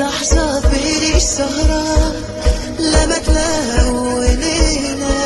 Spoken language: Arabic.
لحظة في السهرة لما تلاقونينا وليلة